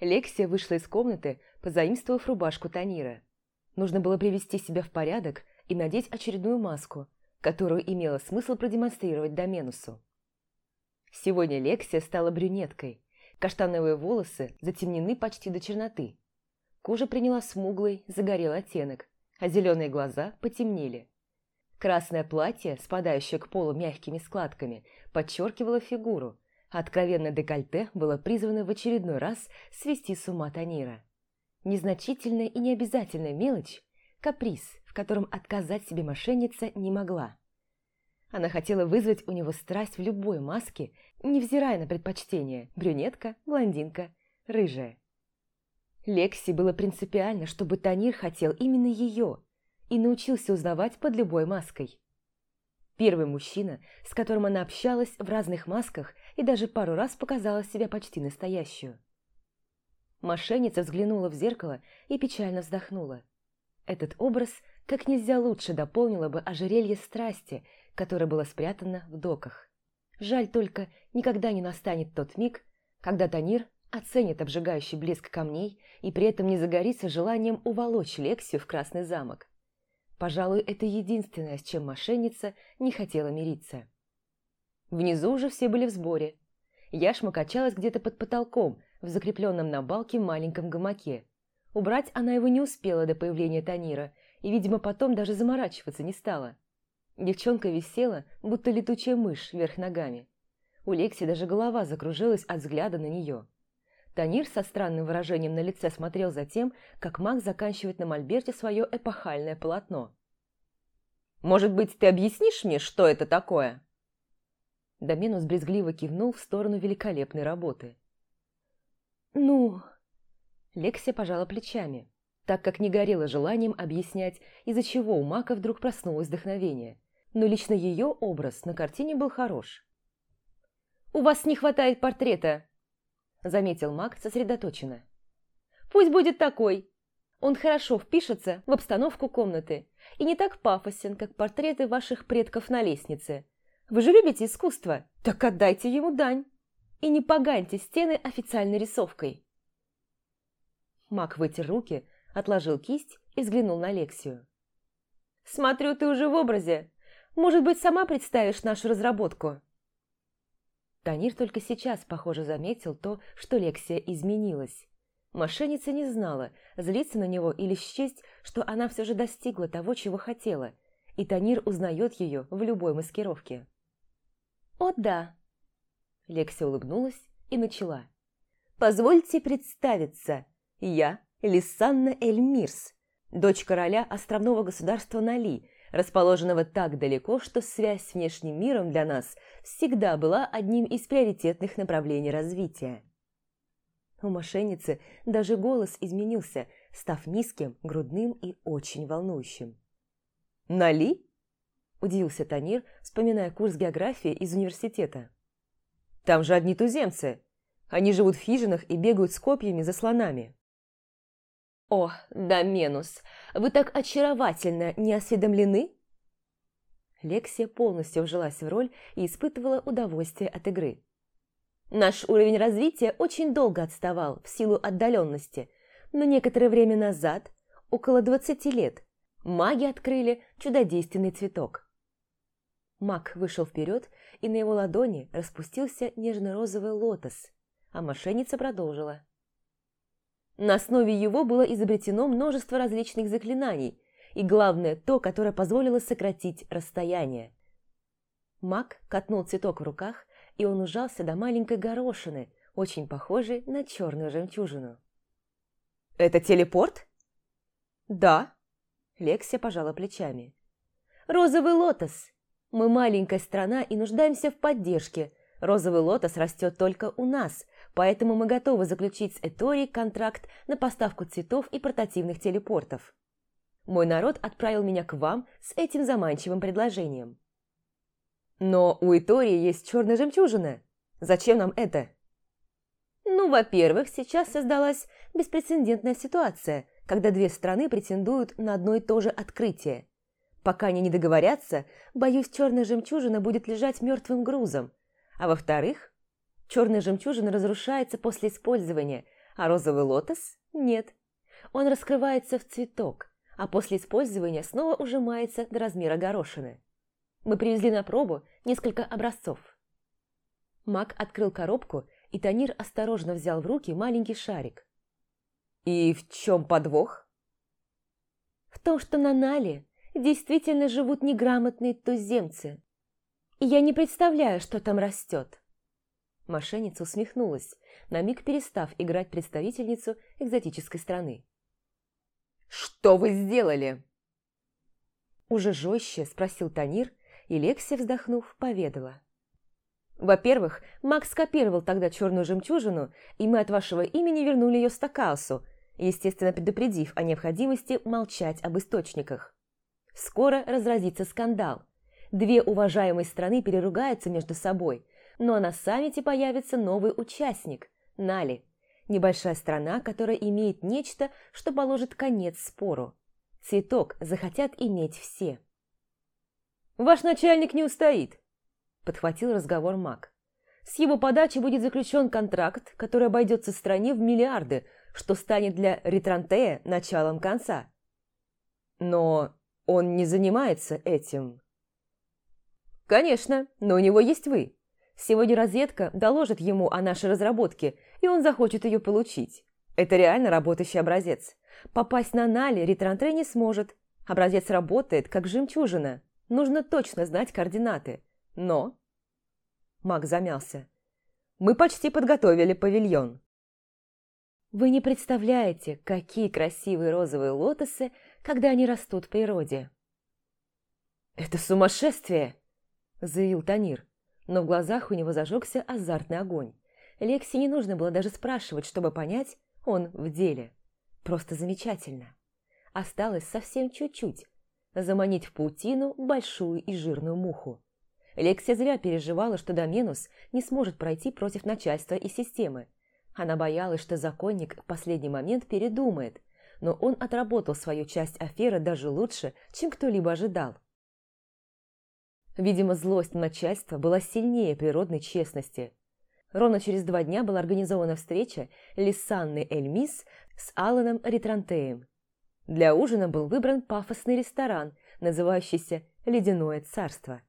Лексия вышла из комнаты, позаимствовав рубашку Танира. Нужно было привести себя в порядок и надеть очередную маску, которую имело смысл продемонстрировать Доменусу. Сегодня Лексия стала брюнеткой. Каштановые волосы затемнены почти до черноты. Кожа приняла смуглый, загорелый оттенок, а зеленые глаза потемнели. Красное платье, спадающее к полу мягкими складками, подчеркивало фигуру, откровенное декольте было призвано в очередной раз свести с ума Танира. Незначительная и необязательная мелочь – каприз, в котором отказать себе мошенница не могла. Она хотела вызвать у него страсть в любой маске, невзирая на предпочтение – брюнетка, блондинка, рыжая. Лекси было принципиально, чтобы Танир хотел именно ее и научился узнавать под любой маской. Первый мужчина, с которым она общалась в разных масках и даже пару раз показала себя почти настоящую. Мошенница взглянула в зеркало и печально вздохнула. Этот образ как нельзя лучше дополнило бы ожерелье страсти, которое было спрятано в доках. Жаль только, никогда не настанет тот миг, когда Танир оценит обжигающий блеск камней и при этом не загорится желанием уволочь Лексию в Красный замок. Пожалуй, это единственное, с чем мошенница не хотела мириться. Внизу уже все были в сборе. Яшма качалась где-то под потолком, в закрепленном на балке маленьком гамаке. Убрать она его не успела до появления Танира, и, видимо, потом даже заморачиваться не стала. Девчонка висела, будто летучая мышь вверх ногами. У Лекси даже голова закружилась от взгляда на нее. Танир со странным выражением на лице смотрел за тем, как маг заканчивает на мольберте свое эпохальное полотно. «Может быть, ты объяснишь мне, что это такое?» Доменус брезгливо кивнул в сторону великолепной работы. «Ну...» Лексия пожала плечами, так как не горела желанием объяснять, из-за чего у Мака вдруг проснулось вдохновение. Но лично ее образ на картине был хорош. «У вас не хватает портрета заметил маг сосредоточенно. «Пусть будет такой. Он хорошо впишется в обстановку комнаты и не так пафосен, как портреты ваших предков на лестнице. Вы же любите искусство, так отдайте ему дань. И не поганьте стены официальной рисовкой». Маг вытер руки, отложил кисть и взглянул на Лексию. «Смотрю, ты уже в образе. Может быть, сама представишь нашу разработку?» Танир только сейчас, похоже, заметил то, что Лексия изменилась. Мошенница не знала, злиться на него или счесть, что она все же достигла того, чего хотела, и Танир узнает ее в любой маскировке. «О, да!» Лексия улыбнулась и начала. «Позвольте представиться. Я Лиссанна Эльмирс, дочь короля островного государства Нали, расположенного так далеко, что связь с внешним миром для нас всегда была одним из приоритетных направлений развития. У мошенницы даже голос изменился, став низким, грудным и очень волнующим. «Нали?» – удивился Танир, вспоминая курс географии из университета. «Там же одни туземцы. Они живут в хижинах и бегают с копьями за слонами». «О, да Менус, вы так очаровательно не осведомлены?» Лексия полностью вжилась в роль и испытывала удовольствие от игры. «Наш уровень развития очень долго отставал в силу отдаленности, но некоторое время назад, около 20 лет, маги открыли чудодейственный цветок. Маг вышел вперед, и на его ладони распустился нежно-розовый лотос, а мошенница продолжила. На основе его было изобретено множество различных заклинаний, и главное, то, которое позволило сократить расстояние. Маг катнул цветок в руках, и он ужался до маленькой горошины, очень похожей на черную жемчужину. «Это телепорт?» «Да», – Лексия пожала плечами. «Розовый лотос. Мы маленькая страна и нуждаемся в поддержке. Розовый лотос растет только у нас, поэтому мы готовы заключить с Этори контракт на поставку цветов и портативных телепортов. Мой народ отправил меня к вам с этим заманчивым предложением. Но у Этории есть черная жемчужина. Зачем нам это? Ну, во-первых, сейчас создалась беспрецедентная ситуация, когда две страны претендуют на одно и то же открытие. Пока они не договорятся, боюсь, черная жемчужина будет лежать мертвым грузом. А во-вторых, Черная жемчужина разрушается после использования, а розовый лотос – нет. Он раскрывается в цветок, а после использования снова ужимается до размера горошины. Мы привезли на пробу несколько образцов. Мак открыл коробку, и Танир осторожно взял в руки маленький шарик. «И в чем подвох?» «В том, что на Нале действительно живут неграмотные туземцы. И я не представляю, что там растет». Мошенница усмехнулась, на миг перестав играть представительницу экзотической страны. «Что вы сделали?» Уже жестче спросил Танир, и Лексия, вздохнув, поведала. «Во-первых, Макс скопировал тогда черную жемчужину, и мы от вашего имени вернули ее Стакаусу, естественно, предупредив о необходимости молчать об источниках. Скоро разразится скандал. Две уважаемые страны переругаются между собой, но на саммите появится новый участник – Нали, небольшая страна, которая имеет нечто, что положит конец спору. Цветок захотят иметь все. «Ваш начальник не устоит», – подхватил разговор Мак. «С его подачи будет заключен контракт, который обойдется стране в миллиарды, что станет для Ритрантея началом конца». «Но он не занимается этим». «Конечно, но у него есть вы. Сегодня разведка доложит ему о нашей разработке, и он захочет ее получить. Это реально работающий образец. Попасть на Нали Ритрантре не сможет. Образец работает, как жемчужина. Нужно точно знать координаты. Но... Маг замялся. Мы почти подготовили павильон. Вы не представляете, какие красивые розовые лотосы, когда они растут в природе. «Это сумасшествие!» – заявил Танир но в глазах у него зажегся азартный огонь. Лекси не нужно было даже спрашивать, чтобы понять, он в деле. Просто замечательно. Осталось совсем чуть-чуть. Заманить в паутину большую и жирную муху. Лексия зря переживала, что Доменус не сможет пройти против начальства и системы. Она боялась, что законник в последний момент передумает, но он отработал свою часть аферы даже лучше, чем кто-либо ожидал. Видимо, злость начальства была сильнее природной честности. Ровно через два дня была организована встреча Лиссанны Эльмис с Алланом Ритрантеем. Для ужина был выбран пафосный ресторан, называющийся «Ледяное царство».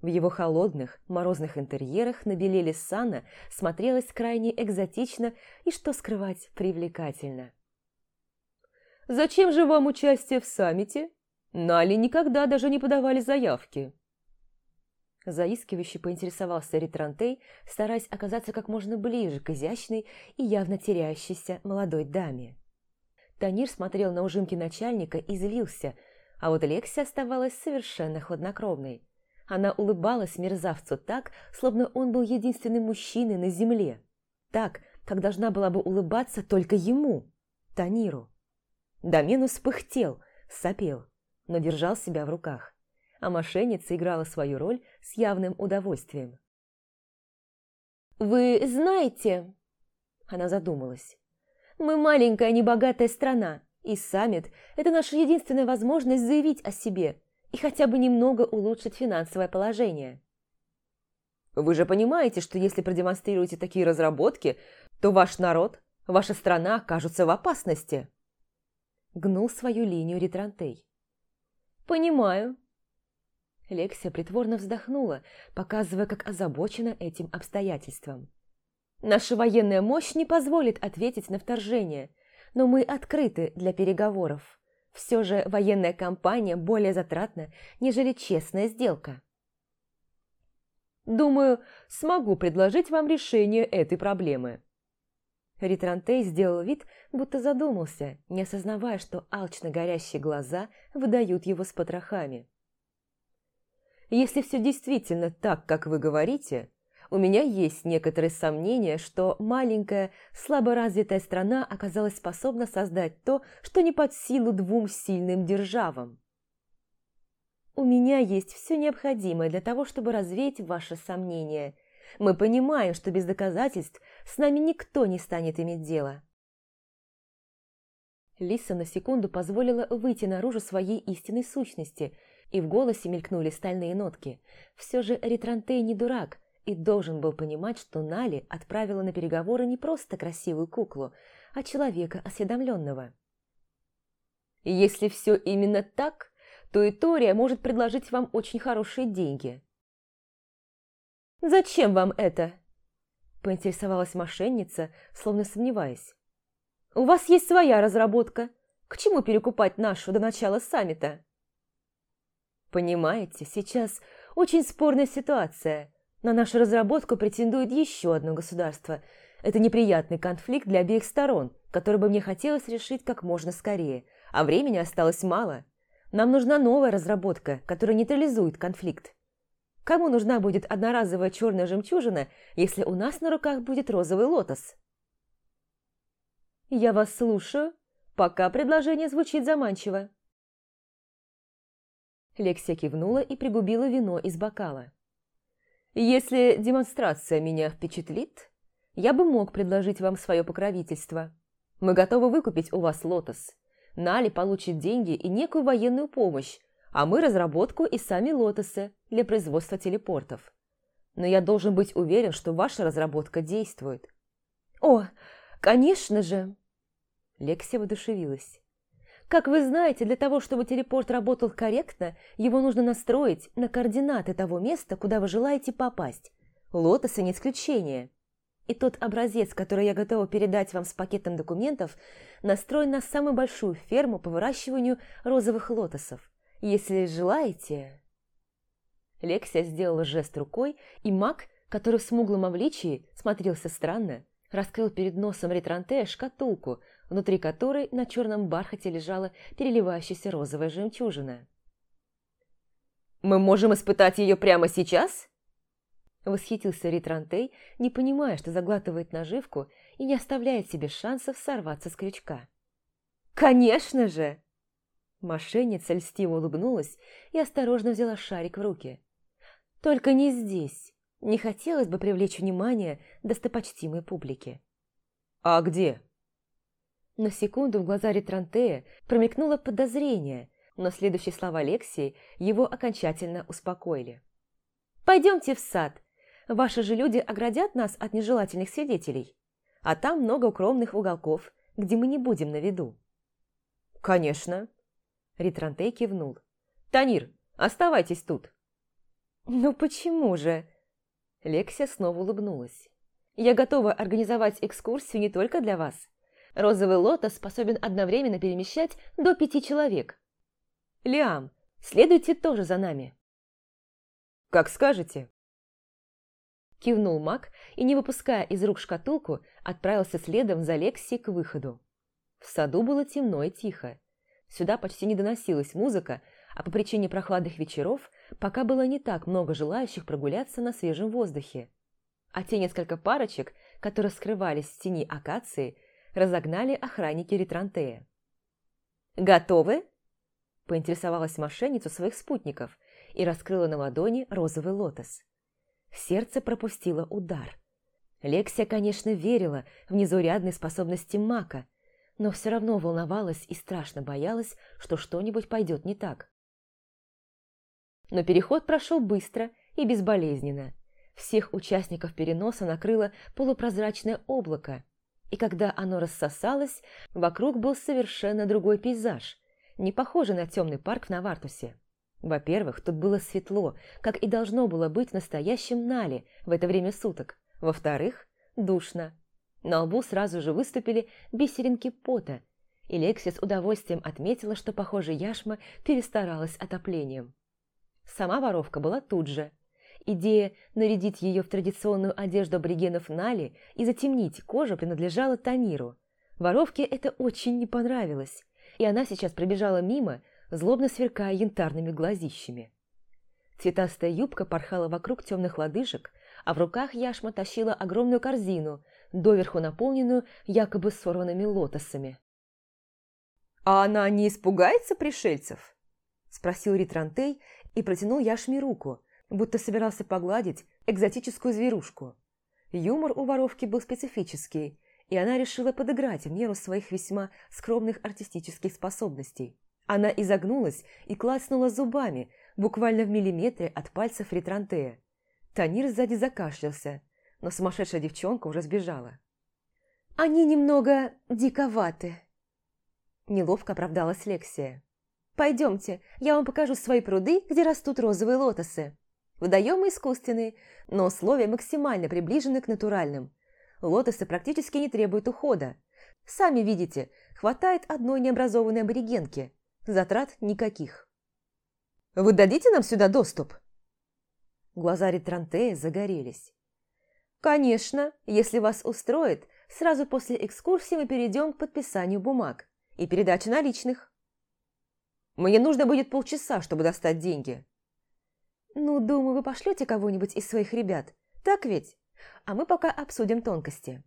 В его холодных, морозных интерьерах на беле Лиссана смотрелось крайне экзотично и, что скрывать, привлекательно. «Зачем же вам участие в саммите? Нали никогда даже не подавали заявки», Заискивающе поинтересовался Ритрантей, стараясь оказаться как можно ближе к изящной и явно теряющейся молодой даме. Танир смотрел на ужимки начальника и злился, а вот Лекси оставалась совершенно хладнокровной. Она улыбалась мерзавцу так, словно он был единственным мужчиной на земле. Так, как должна была бы улыбаться только ему, Таниру. Доменус пыхтел, сопел, но держал себя в руках а мошенница играла свою роль с явным удовольствием. «Вы знаете...» Она задумалась. «Мы маленькая небогатая страна, и саммит – это наша единственная возможность заявить о себе и хотя бы немного улучшить финансовое положение». «Вы же понимаете, что если продемонстрируете такие разработки, то ваш народ, ваша страна окажутся в опасности?» Гнул свою линию Ритрантей. «Понимаю», Лексия притворно вздохнула, показывая, как озабочена этим обстоятельством. «Наша военная мощь не позволит ответить на вторжение, но мы открыты для переговоров. Все же военная кампания более затратна, нежели честная сделка». «Думаю, смогу предложить вам решение этой проблемы». Ритрантей сделал вид, будто задумался, не осознавая, что алчно горящие глаза выдают его с потрохами. Если все действительно так, как вы говорите, у меня есть некоторые сомнения, что маленькая, слаборазвитая страна оказалась способна создать то, что не под силу двум сильным державам. У меня есть все необходимое для того, чтобы развеять ваши сомнения. Мы понимаем, что без доказательств с нами никто не станет иметь дело. Лиса на секунду позволила выйти наружу своей истинной сущности – и в голосе мелькнули стальные нотки. Все же Ритрантей не дурак и должен был понимать, что Нали отправила на переговоры не просто красивую куклу, а человека осведомленного. Если все именно так, то Итория может предложить вам очень хорошие деньги. «Зачем вам это?» – поинтересовалась мошенница, словно сомневаясь. «У вас есть своя разработка. К чему перекупать нашу до начала саммита?» «Понимаете, сейчас очень спорная ситуация. На нашу разработку претендует еще одно государство. Это неприятный конфликт для обеих сторон, который бы мне хотелось решить как можно скорее, а времени осталось мало. Нам нужна новая разработка, которая нейтрализует конфликт. Кому нужна будет одноразовая черная жемчужина, если у нас на руках будет розовый лотос? Я вас слушаю, пока предложение звучит заманчиво. Лексия кивнула и пригубила вино из бокала. Если демонстрация меня впечатлит, я бы мог предложить вам свое покровительство. Мы готовы выкупить у вас лотос. Нали получит деньги и некую военную помощь, а мы разработку и сами лотосы для производства телепортов. Но я должен быть уверен, что ваша разработка действует. О, конечно же! Лексия воодушевилась. Как вы знаете, для того, чтобы телепорт работал корректно, его нужно настроить на координаты того места, куда вы желаете попасть. Лотосы не исключение. И тот образец, который я готова передать вам с пакетом документов, настроен на самую большую ферму по выращиванию розовых лотосов. Если желаете...» Лексия сделала жест рукой, и маг, который в смуглом обличии смотрелся странно, раскрыл перед носом Ретрантея шкатулку, внутри которой на черном бархате лежала переливающаяся розовая жемчужина. «Мы можем испытать ее прямо сейчас?» Восхитился Ритрантей, не понимая, что заглатывает наживку и не оставляет себе шансов сорваться с крючка. «Конечно же!» Мошенница льстиво улыбнулась и осторожно взяла шарик в руки. «Только не здесь. Не хотелось бы привлечь внимание достопочтимой публики». «А где?» На секунду в глаза Ретрантея промелькнуло подозрение, но следующие слова Алексии его окончательно успокоили. «Пойдемте в сад. Ваши же люди оградят нас от нежелательных свидетелей. А там много укромных уголков, где мы не будем на виду». «Конечно», Ритрантей кивнул. «Танир, оставайтесь тут!» «Ну почему же?» Лексия снова улыбнулась. «Я готова организовать экскурсию не только для вас. Розовый лотос способен одновременно перемещать до пяти человек. Лиам, следуйте тоже за нами». «Как скажете». Кивнул маг и, не выпуская из рук шкатулку, отправился следом за Лексией к выходу. В саду было темно и тихо. Сюда почти не доносилась музыка, а по причине прохладных вечеров пока было не так много желающих прогуляться на свежем воздухе. А те несколько парочек, которые скрывались в тени акации, разогнали охранники Ретрантея. «Готовы?» – поинтересовалась мошенница своих спутников и раскрыла на ладони розовый лотос. Сердце пропустило удар. Лексия, конечно, верила в незаурядные способности Мака, но все равно волновалась и страшно боялась, что что-нибудь пойдет не так. Но переход прошел быстро и безболезненно. Всех участников переноса накрыло полупрозрачное облако, и когда оно рассосалось, вокруг был совершенно другой пейзаж, не похожий на темный парк в Навартусе. Во-первых, тут было светло, как и должно было быть в настоящем Нале в это время суток. Во-вторых, душно. На лбу сразу же выступили бисеринки пота, и Лекси с удовольствием отметила, что, похоже, яшма перестаралась отоплением. Сама воровка была тут же. Идея нарядить ее в традиционную одежду аборигенов Нали и затемнить кожу принадлежала Таниру. Воровке это очень не понравилось, и она сейчас пробежала мимо, злобно сверкая янтарными глазищами. Цветастая юбка порхала вокруг темных лодыжек, а в руках яшма тащила огромную корзину, доверху наполненную якобы сорванными лотосами. «А она не испугается пришельцев?» – спросил Ритрантей и протянул Яшме руку, будто собирался погладить экзотическую зверушку. Юмор у воровки был специфический, и она решила подыграть в меру своих весьма скромных артистических способностей. Она изогнулась и клацнула зубами, буквально в миллиметре от пальцев Ритрантея. Танир сзади закашлялся, но сумасшедшая девчонка уже сбежала. «Они немного диковаты», – неловко оправдалась Лексия. «Пойдемте, я вам покажу свои пруды, где растут розовые лотосы. Водоемы искусственные, но условия максимально приближены к натуральным. Лотосы практически не требуют ухода. Сами видите, хватает одной необразованной аборигенки. Затрат никаких». «Вы дадите нам сюда доступ?» Глаза Ретрантея загорелись. «Конечно, если вас устроит, сразу после экскурсии мы перейдем к подписанию бумаг и передаче наличных». «Мне нужно будет полчаса, чтобы достать деньги». «Ну, думаю, вы пошлете кого-нибудь из своих ребят, так ведь? А мы пока обсудим тонкости».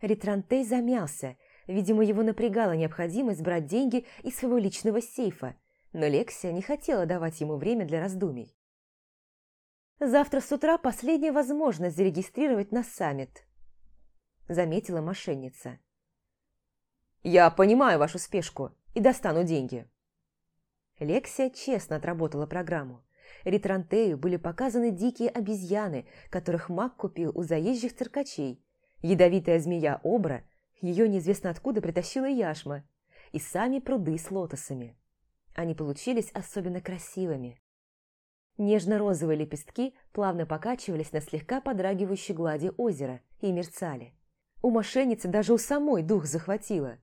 Ретрантей замялся. Видимо, его напрягала необходимость брать деньги из своего личного сейфа, но Лексия не хотела давать ему время для раздумий. Завтра с утра последняя возможность зарегистрировать на саммит», – заметила мошенница. «Я понимаю вашу спешку и достану деньги». Лексия честно отработала программу. Ритрантею были показаны дикие обезьяны, которых маг купил у заезжих циркачей. Ядовитая змея Обра, ее неизвестно откуда притащила яшма, и сами пруды с лотосами. Они получились особенно красивыми. Нежно-розовые лепестки плавно покачивались на слегка подрагивающей глади озера и мерцали. У мошенницы даже у самой дух захватило.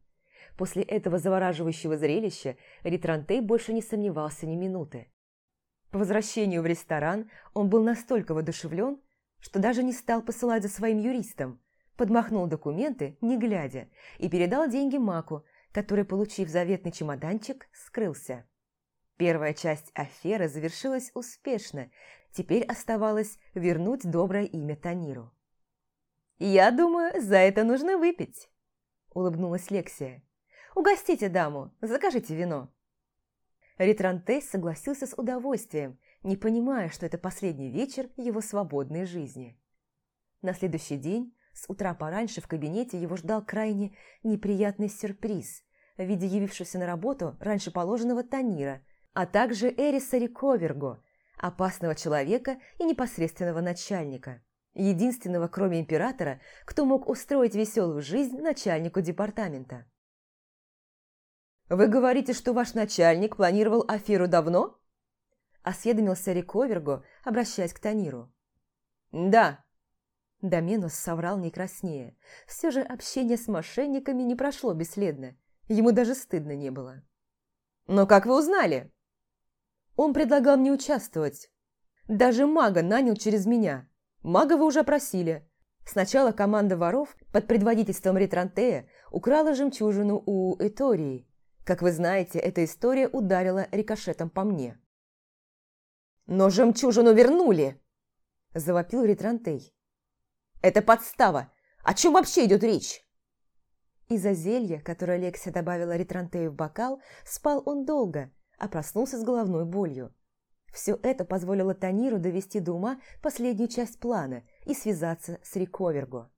После этого завораживающего зрелища Ритрантей больше не сомневался ни минуты. По возвращению в ресторан он был настолько воодушевлен, что даже не стал посылать за своим юристом, подмахнул документы, не глядя, и передал деньги Маку, который, получив заветный чемоданчик, скрылся. Первая часть аферы завершилась успешно, теперь оставалось вернуть доброе имя Таниру. «Я думаю, за это нужно выпить», – улыбнулась Лексия. «Угостите даму, закажите вино». Ритрантес согласился с удовольствием, не понимая, что это последний вечер его свободной жизни. На следующий день, с утра пораньше, в кабинете его ждал крайне неприятный сюрприз в виде явившегося на работу раньше положенного Танира – а также Эриса Риковерго, опасного человека и непосредственного начальника. Единственного, кроме императора, кто мог устроить веселую жизнь начальнику департамента. «Вы говорите, что ваш начальник планировал аферу давно?» Осведомился Риковерго, обращаясь к Таниру. «Да». Доменус соврал не краснее. Все же общение с мошенниками не прошло бесследно. Ему даже стыдно не было. «Но как вы узнали?» Он предлагал мне участвовать. Даже мага нанял через меня. Мага вы уже просили. Сначала команда воров под предводительством Ретрантея украла жемчужину у Этории. Как вы знаете, эта история ударила рикошетом по мне. «Но жемчужину вернули!» – завопил Ретрантей. «Это подстава! О чем вообще идет речь?» Из-за зелья, которое Алексия добавила Ретрантею в бокал, спал он долго – а проснулся с головной болью. Все это позволило Таниру довести до ума последнюю часть плана и связаться с Риковерго.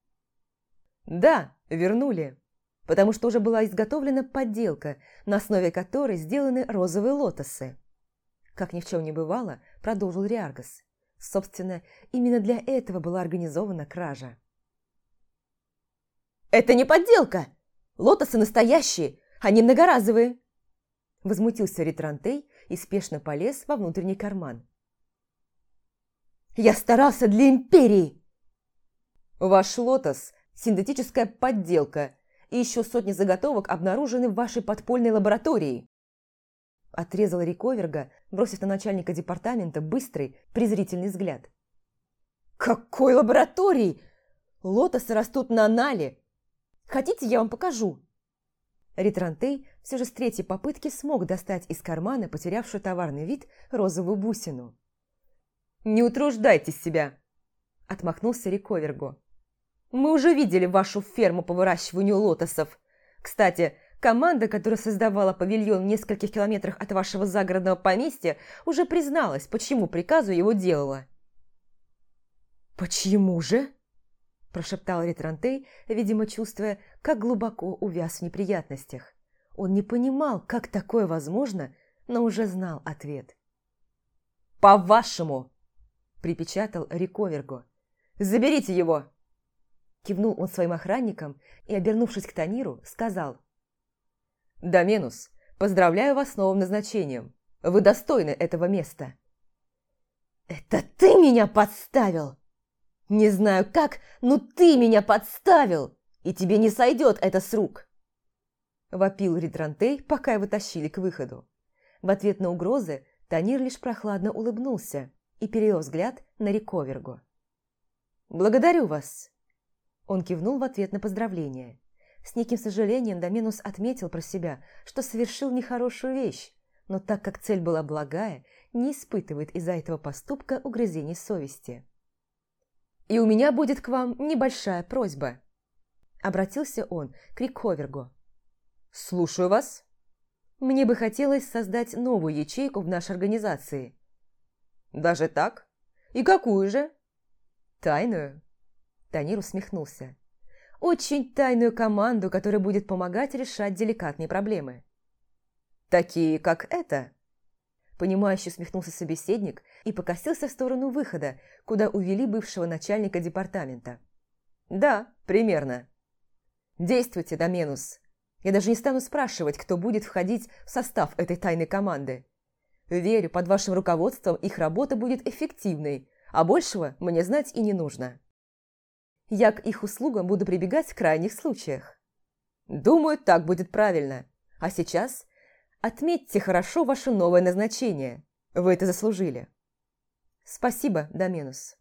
«Да, вернули, потому что уже была изготовлена подделка, на основе которой сделаны розовые лотосы». Как ни в чем не бывало, продолжил Риаргас. Собственно, именно для этого была организована кража. «Это не подделка! Лотосы настоящие, они многоразовые!» Возмутился Ритрантей и спешно полез во внутренний карман. «Я старался для Империи!» «Ваш лотос – синтетическая подделка, и еще сотни заготовок обнаружены в вашей подпольной лаборатории!» Отрезал Риковерга, бросив на начальника департамента быстрый, презрительный взгляд. «Какой лаборатории? Лотосы растут на Нале! Хотите, я вам покажу?» Ритрантей все же с третьей попытки смог достать из кармана потерявшую товарный вид розовую бусину. «Не утруждайте себя!» – отмахнулся Риковерго. «Мы уже видели вашу ферму по выращиванию лотосов. Кстати, команда, которая создавала павильон в нескольких километрах от вашего загородного поместья, уже призналась, почему приказу его делала». «Почему же?» прошептал Ритрантей, видимо, чувствуя, как глубоко увяз в неприятностях. Он не понимал, как такое возможно, но уже знал ответ. «По-вашему!» припечатал Риковерго. «Заберите его!» Кивнул он своим охранникам и, обернувшись к Таниру, сказал. «Доменус, поздравляю вас с новым назначением. Вы достойны этого места». «Это ты меня подставил!» «Не знаю как, но ты меня подставил, и тебе не сойдет это с рук!» Вопил Ритрантей, пока его тащили к выходу. В ответ на угрозы Танир лишь прохладно улыбнулся и перевел взгляд на Риковергу. «Благодарю вас!» Он кивнул в ответ на поздравление. С неким сожалением Доменус отметил про себя, что совершил нехорошую вещь, но так как цель была благая, не испытывает из-за этого поступка угрызений совести. «И у меня будет к вам небольшая просьба», – обратился он к Рикховергу. «Слушаю вас. Мне бы хотелось создать новую ячейку в нашей организации». «Даже так? И какую же?» «Тайную». Танир усмехнулся. «Очень тайную команду, которая будет помогать решать деликатные проблемы». «Такие, как это?» Понимающе усмехнулся собеседник и покосился в сторону выхода, куда увели бывшего начальника департамента. «Да, примерно». «Действуйте, Доменус. Я даже не стану спрашивать, кто будет входить в состав этой тайной команды. Верю, под вашим руководством их работа будет эффективной, а большего мне знать и не нужно. Я к их услугам буду прибегать в крайних случаях. Думаю, так будет правильно. А сейчас Отметьте хорошо ваше новое назначение. Вы это заслужили. Спасибо, Доменус.